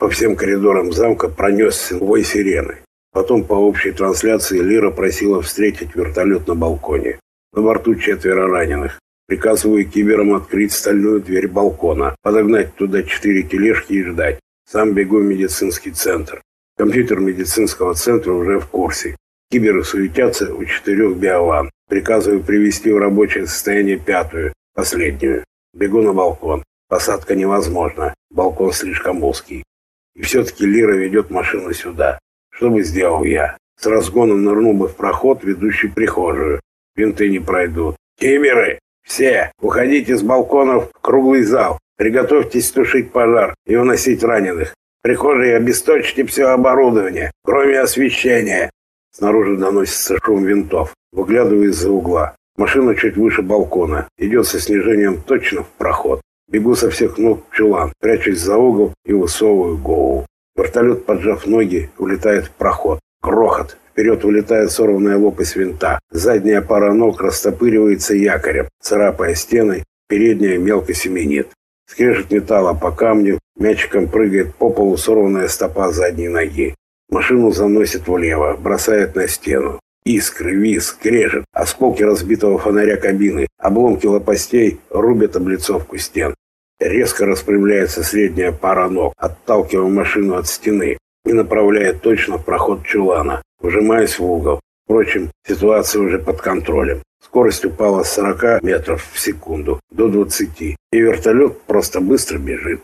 По всем коридорам замка пронесся вой сирены. Потом по общей трансляции Лира просила встретить вертолет на балконе. На борту четверо раненых. Приказываю киберам открыть стальную дверь балкона, подогнать туда четыре тележки и ждать. Сам бегу в медицинский центр. Компьютер медицинского центра уже в курсе. Киберы суетятся у четырех биован. Приказываю привести в рабочее состояние пятую, последнюю. Бегу на балкон. Посадка невозможна. Балкон слишком узкий. И все-таки Лира ведет машину сюда. Что бы сделал я? С разгоном нырнул бы в проход, ведущий прихожую. Винты не пройдут. Киберы! Все! Уходите с балконов в круглый зал. Приготовьтесь тушить пожар и уносить раненых. В прихожей обесточьте все оборудование, кроме освещения. Снаружи доносится шум винтов. Выглядываю из-за угла. Машина чуть выше балкона. Идет со снижением точно в проход. Бегу со всех ног в чулан, прячусь за угол и высовываю голову. Вертолет, поджав ноги, улетает в проход. Грохот. Вперед улетает сорванная лопасть винта. Задняя пара ног растопыривается якорем, царапая стены. Передняя мелко семенит. Скрежет металла по камню, мячиком прыгает по полу сорванная стопа задней ноги. Машину заносит влево, бросает на стену. Искры, визг, скрежет, осколки разбитого фонаря кабины, обломки лопастей рубят облицовку стен. Резко распрямляется средняя пара ног, отталкивая машину от стены и направляя точно в проход чулана, вжимаясь в угол. Впрочем, ситуация уже под контролем. Скорость упала с 40 метров в секунду до 20, и вертолет просто быстро бежит.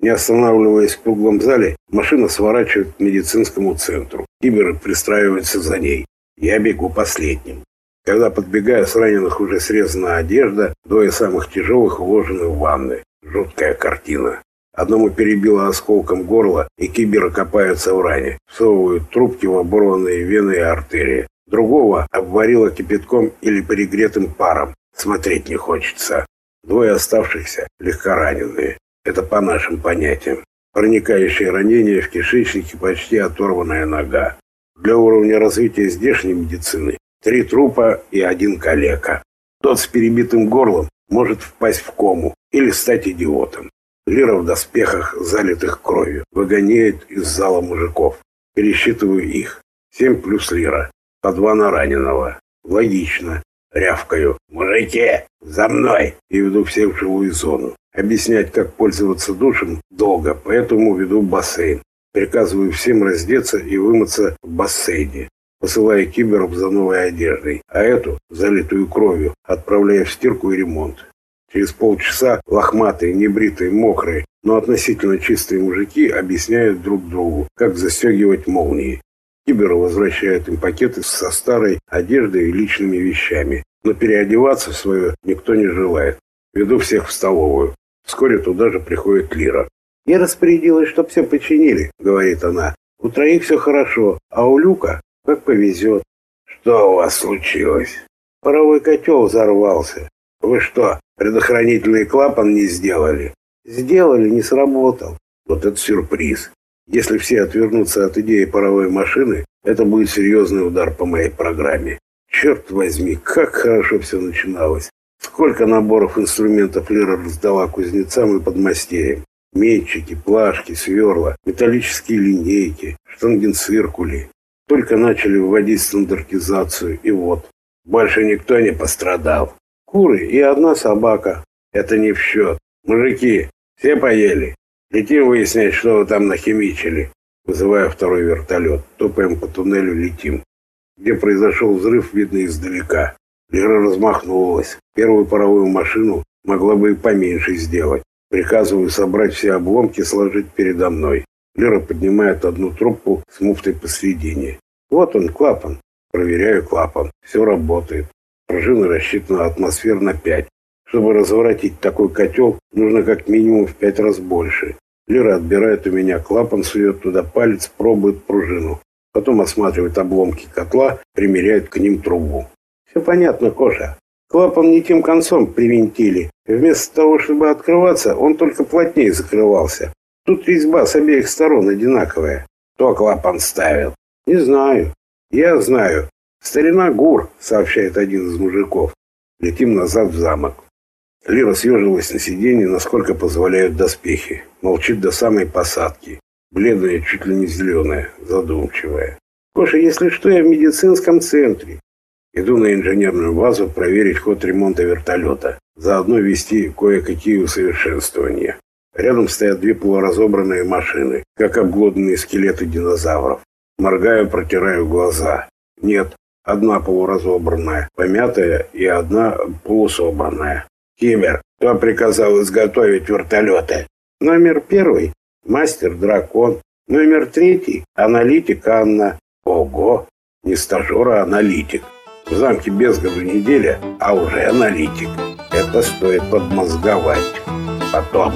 Не останавливаясь в круглом зале, машина сворачивает к медицинскому центру. Киберы пристраиваются за ней. Я бегу последним. Когда подбегаю, с раненых уже срезана одежда, двое самых тяжелых уложены в ванны. Жуткая картина. Одному перебило осколком горло, и киберы копаются в ране. Всовывают трубки в оборванные вены и артерии. Другого обварило кипятком или перегретым паром. Смотреть не хочется. Двое оставшихся легкораненые. Это по нашим понятиям. Проникающее ранение в кишечнике почти оторванная нога. Для уровня развития здешней медицины три трупа и один калека. Тот с перебитым горлом может впасть в кому или стать идиотом. Лира в доспехах, залитых кровью, выгоняет из зала мужиков. Пересчитываю их. Семь плюс лира по два на раненого. Логично. Рявкаю. «Мужики, за мной!» И веду всех в живую зону. Объяснять, как пользоваться душем, долго, поэтому веду бассейн. Приказываю всем раздеться и вымыться в бассейне. Посылаю киберов за новой одеждой, а эту, залитую кровью, отправляю в стирку и ремонт. Через полчаса лохматые, небритые, мокрые, но относительно чистые мужики объясняют друг другу, как застегивать молнии. Киберы возвращают им пакеты со старой одеждой и личными вещами. Но переодеваться в свое никто не желает. Веду всех в столовую. Вскоре туда же приходит Лира. «Я распорядилась, чтоб все починили», — говорит она. «У троих все хорошо, а у Люка как повезет». «Что у вас случилось?» «Паровой котел взорвался». «Вы что, предохранительный клапан не сделали?» «Сделали, не сработал». «Вот это сюрприз. Если все отвернутся от идеи паровой машины, это будет серьезный удар по моей программе. Черт возьми, как хорошо все начиналось. Сколько наборов инструментов Лера раздала кузнецам и подмастерьям. Метчики, плашки, сверла, металлические линейки, штангенциркули. Только начали вводить стандартизацию, и вот. Больше никто не пострадал. Куры и одна собака. Это не в счет. Мужики, все поели? Летим выяснять, что вы там нахимичили. Вызывая второй вертолет. Топаем по туннелю, летим. Где произошел взрыв, видно издалека. Лера размахнулась. Первую паровую машину могла бы и поменьше сделать. Приказываю собрать все обломки и сложить передо мной. Лера поднимает одну трубку с муфтой посредине. Вот он, клапан. Проверяю клапан. Все работает. Пружина рассчитана атмосфер на 5. Чтобы разворотить такой котел, нужно как минимум в пять раз больше. Лера отбирает у меня клапан, сует туда палец, пробует пружину. Потом осматривает обломки котла, примеряет к ним трубу. Все понятно, Коша. Клапан не тем концом привинтили. Вместо того, чтобы открываться, он только плотнее закрывался. Тут резьба с обеих сторон одинаковая. Кто клапан ставил? Не знаю. Я знаю. Старина Гур, сообщает один из мужиков. Летим назад в замок. Лира съежилась на сиденье, насколько позволяют доспехи. Молчит до самой посадки. Бледная, чуть ли не зеленая, задумчивая. Коша, если что, я в медицинском центре. Иду на инженерную базу проверить ход ремонта вертолета. Заодно вести кое-какие усовершенствования. Рядом стоят две полуразобранные машины, как обглоданные скелеты динозавров. Моргаю, протираю глаза. Нет, одна полуразобранная, помятая и одна полусобранная. Кибер, кто приказал изготовить вертолеты? Номер первый – мастер-дракон. Номер третий – аналитик Анна. Ого, не стажер, а аналитик. В замке без году неделя, а уже аналитик. Это стоит подмозговать. Потом.